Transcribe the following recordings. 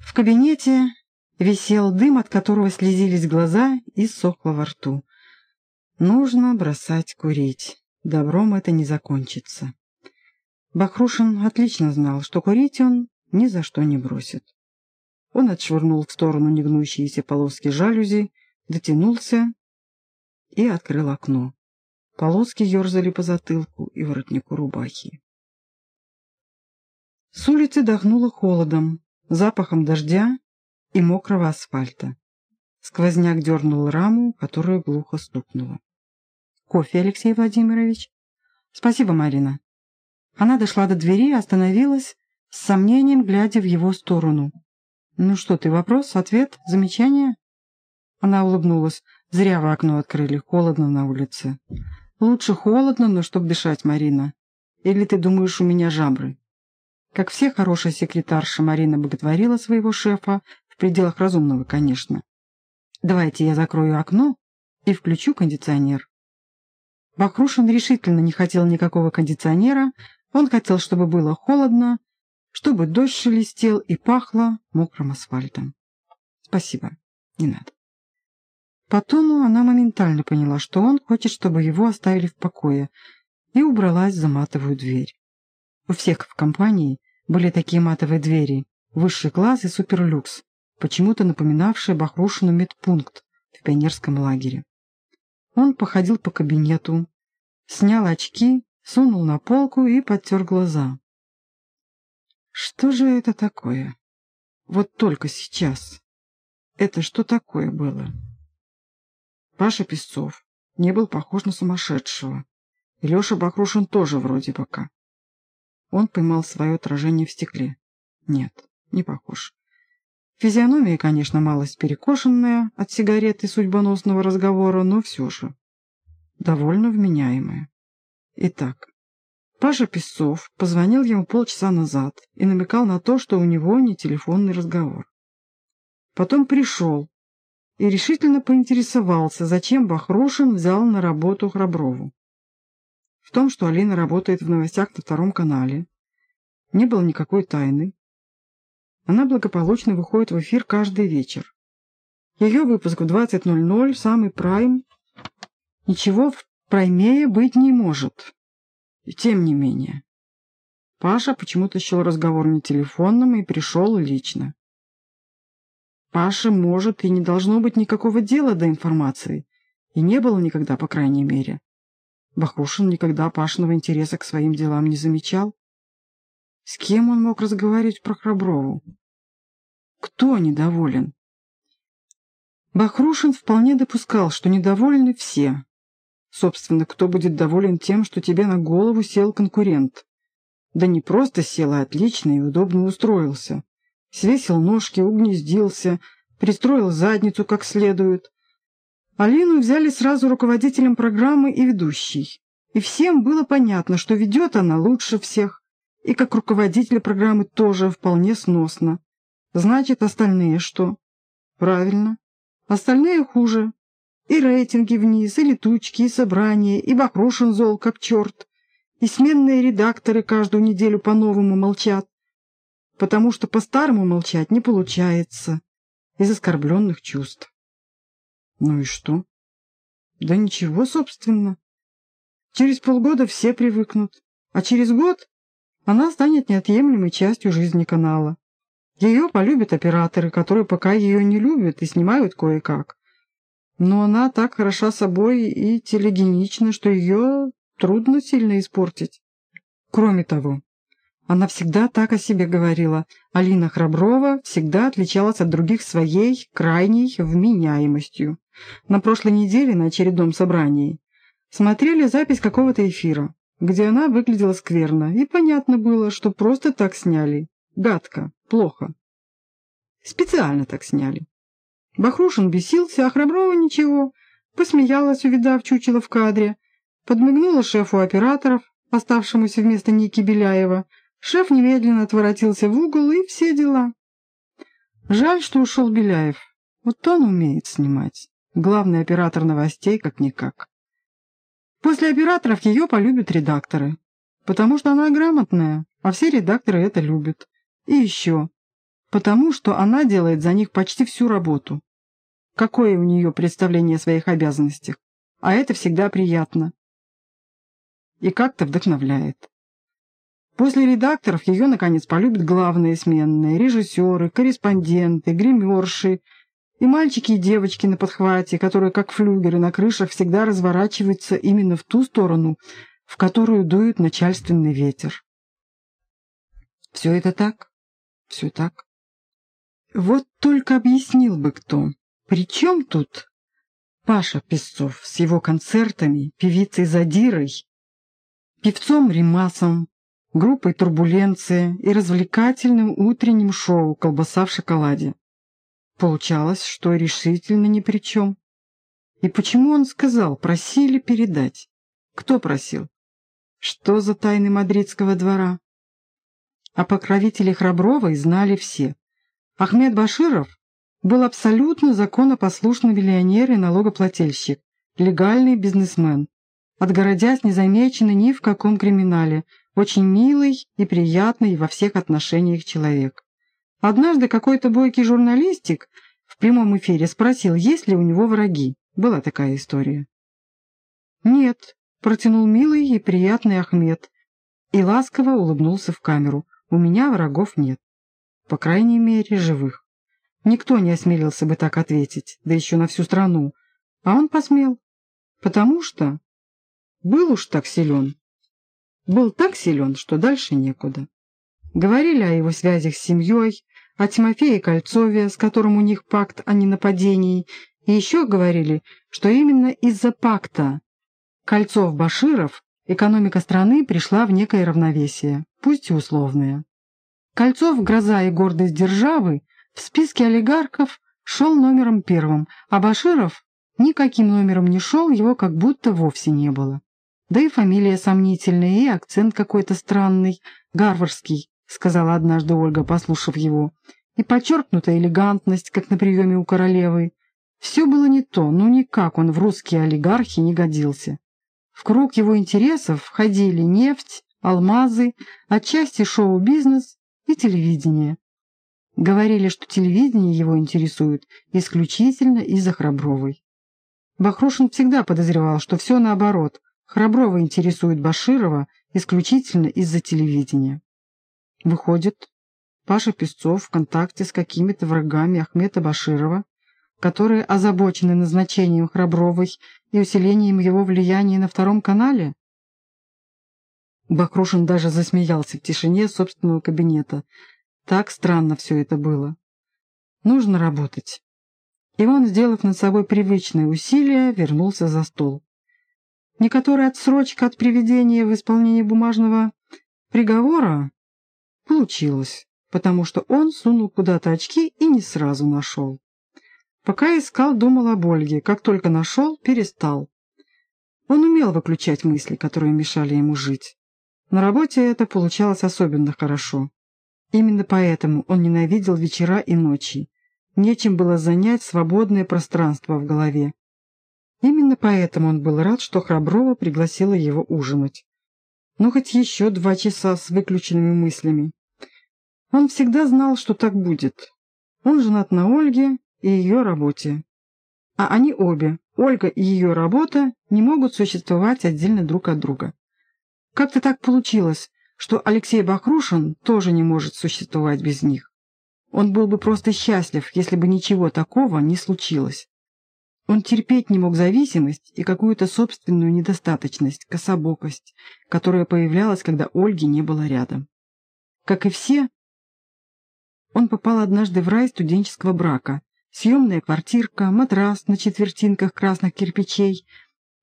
В кабинете висел дым, от которого слезились глаза и сохло во рту. Нужно бросать курить. Добром это не закончится. Бахрушин отлично знал, что курить он ни за что не бросит. Он отшвырнул в сторону негнущиеся полоски жалюзи, дотянулся и открыл окно. Полоски ерзали по затылку и воротнику рубахи. С улицы дохнуло холодом, запахом дождя и мокрого асфальта. Сквозняк дернул раму, которая глухо стукнула. «Кофе, Алексей Владимирович?» «Спасибо, Марина». Она дошла до двери и остановилась, с сомнением глядя в его сторону. «Ну что ты, вопрос, ответ, замечание?» Она улыбнулась. «Зря вы окно открыли, холодно на улице». «Лучше холодно, но чтоб дышать, Марина. Или ты думаешь, у меня жабры?» Как все хорошая секретарша, Марина боготворила своего шефа, в пределах разумного, конечно. «Давайте я закрою окно и включу кондиционер». Бахрушин решительно не хотел никакого кондиционера, он хотел, чтобы было холодно, чтобы дождь шелестел и пахло мокрым асфальтом. «Спасибо, не надо». По тону она моментально поняла, что он хочет, чтобы его оставили в покое, и убралась за матовую дверь. У всех в компании были такие матовые двери, высший класс и суперлюкс, почему-то напоминавшие Бахрушину медпункт в пионерском лагере. Он походил по кабинету, снял очки, сунул на полку и подтер глаза. Что же это такое? Вот только сейчас. Это что такое было? Паша Песцов не был похож на сумасшедшего. И Леша Бахрушин тоже вроде пока. Он поймал свое отражение в стекле. Нет, не похож. Физиономия, конечно, малость перекошенная от сигареты судьбоносного разговора, но все же довольно вменяемая. Итак, Паша Песцов позвонил ему полчаса назад и намекал на то, что у него не телефонный разговор. Потом пришел, и решительно поинтересовался, зачем Бахрушин взял на работу Храброву. В том, что Алина работает в новостях на втором канале, не было никакой тайны. Она благополучно выходит в эфир каждый вечер. Ее выпуск в 20.00, самый прайм. Ничего праймее быть не может. И тем не менее. Паша почему-то счел разговор не телефонным и пришел лично. Паше может и не должно быть никакого дела до информации. И не было никогда, по крайней мере. Бахрушин никогда Пашиного интереса к своим делам не замечал. С кем он мог разговаривать про Храброву? Кто недоволен? Бахрушин вполне допускал, что недовольны все. Собственно, кто будет доволен тем, что тебе на голову сел конкурент? Да не просто сел, а отлично и удобно устроился свесил ножки, угнездился, пристроил задницу как следует. Алину взяли сразу руководителем программы и ведущей. И всем было понятно, что ведет она лучше всех, и как руководитель программы тоже вполне сносно. Значит, остальные что? Правильно. Остальные хуже. И рейтинги вниз, и летучки, и собрания, и Бахрушин зол как черт. И сменные редакторы каждую неделю по-новому молчат потому что по-старому молчать не получается из оскорбленных чувств. Ну и что? Да ничего, собственно. Через полгода все привыкнут, а через год она станет неотъемлемой частью жизни канала. Ее полюбят операторы, которые пока ее не любят и снимают кое-как. Но она так хороша собой и телегенична, что ее трудно сильно испортить. Кроме того, она всегда так о себе говорила. Алина Храброва всегда отличалась от других своей крайней вменяемостью. На прошлой неделе на очередном собрании смотрели запись какого-то эфира, где она выглядела скверно, и понятно было, что просто так сняли. Гадко, плохо. Специально так сняли. Бахрушин бесился, а Храброва ничего. Посмеялась, увидав чучело в кадре. Подмигнула шефу операторов, оставшемуся вместо Ники Беляева, Шеф немедленно отворотился в угол и все дела. Жаль, что ушел Беляев. Вот он умеет снимать. Главный оператор новостей как-никак. После операторов ее полюбят редакторы. Потому что она грамотная, а все редакторы это любят. И еще. потому что она делает за них почти всю работу. Какое у нее представление о своих обязанностях? А это всегда приятно. И как-то вдохновляет. После редакторов ее, наконец, полюбят главные сменные, режиссеры, корреспонденты, гримерши и мальчики и девочки на подхвате, которые, как флюгеры на крышах, всегда разворачиваются именно в ту сторону, в которую дует начальственный ветер. Все это так? Все так. Вот только объяснил бы кто. При чем тут Паша Песцов с его концертами, певицей Задирой, певцом Римасом, группой «Турбуленция» и развлекательным утренним шоу «Колбаса в шоколаде». Получалось, что решительно ни при чем. И почему он сказал, просили передать? Кто просил? Что за тайны мадридского двора? О покровителе Храбровой знали все. Ахмед Баширов был абсолютно законопослушный миллионер и налогоплательщик, легальный бизнесмен, отгородясь незамеченный ни в каком криминале, очень милый и приятный во всех отношениях человек. Однажды какой-то бойкий журналистик в прямом эфире спросил, есть ли у него враги. Была такая история. «Нет», — протянул милый и приятный Ахмед, и ласково улыбнулся в камеру. «У меня врагов нет. По крайней мере, живых». Никто не осмелился бы так ответить, да еще на всю страну. А он посмел. Потому что был уж так силен. Был так силен, что дальше некуда. Говорили о его связях с семьей, о Тимофее Кольцове, с которым у них пакт о ненападении, и еще говорили, что именно из-за пакта Кольцов-Баширов экономика страны пришла в некое равновесие, пусть и условное. Кольцов, гроза и гордость державы, в списке олигархов шел номером первым, а Баширов никаким номером не шел, его как будто вовсе не было. Да и фамилия сомнительная, и акцент какой-то странный, гарвардский, сказала однажды Ольга, послушав его, и подчеркнутая элегантность, как на приеме у королевы. Все было не то, но никак он в русские олигархи не годился. В круг его интересов входили нефть, алмазы, отчасти шоу-бизнес и телевидение. Говорили, что телевидение его интересует исключительно из-за Храбровой. Бахрушин всегда подозревал, что все наоборот. Храброва интересует Баширова исключительно из-за телевидения. Выходит, Паша Песцов в контакте с какими-то врагами Ахмета Баширова, которые озабочены назначением Храбровой и усилением его влияния на Втором канале? Бахрушин даже засмеялся в тишине собственного кабинета, так странно все это было. Нужно работать. И он, сделав над собой привычные усилия, вернулся за стол. Некоторая отсрочка от приведения в исполнение бумажного приговора получилась, потому что он сунул куда-то очки и не сразу нашел. Пока искал, думал об Ольге, как только нашел, перестал. Он умел выключать мысли, которые мешали ему жить. На работе это получалось особенно хорошо. Именно поэтому он ненавидел вечера и ночи. Нечем было занять свободное пространство в голове. Именно поэтому он был рад, что Храброва пригласила его ужинать. Ну, хоть еще два часа с выключенными мыслями. Он всегда знал, что так будет. Он женат на Ольге и ее работе. А они обе, Ольга и ее работа, не могут существовать отдельно друг от друга. Как-то так получилось, что Алексей Бахрушин тоже не может существовать без них. Он был бы просто счастлив, если бы ничего такого не случилось. Он терпеть не мог зависимость и какую-то собственную недостаточность, кособокость, которая появлялась, когда Ольги не было рядом. Как и все, он попал однажды в рай студенческого брака. Съемная квартирка, матрас на четвертинках красных кирпичей,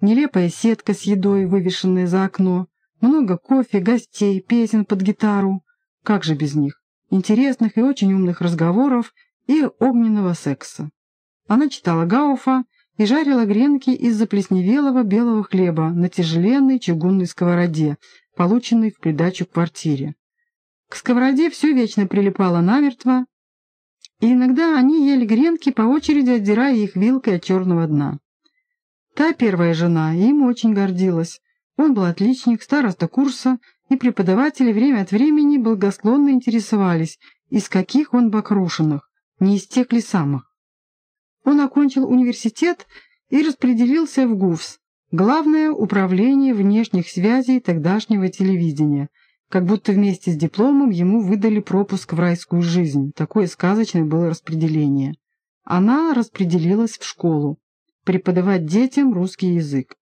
нелепая сетка с едой, вывешенная за окно, много кофе, гостей, песен под гитару. Как же без них? Интересных и очень умных разговоров и огненного секса. Она читала Гауфа и жарила гренки из заплесневелого белого хлеба на тяжеленной чугунной сковороде, полученной в придачу к квартире. К сковороде все вечно прилипало намертво, и иногда они ели гренки, по очереди отдирая их вилкой от черного дна. Та первая жена им очень гордилась, он был отличник, староста курса и преподаватели время от времени благосклонно интересовались, из каких он бакрушинах, не из тех ли самых. Он окончил университет и распределился в ГУФС, Главное управление внешних связей тогдашнего телевидения, как будто вместе с дипломом ему выдали пропуск в райскую жизнь. Такое сказочное было распределение. Она распределилась в школу, преподавать детям русский язык.